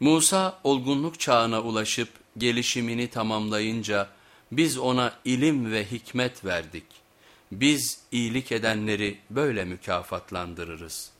Musa olgunluk çağına ulaşıp gelişimini tamamlayınca biz ona ilim ve hikmet verdik. Biz iyilik edenleri böyle mükafatlandırırız.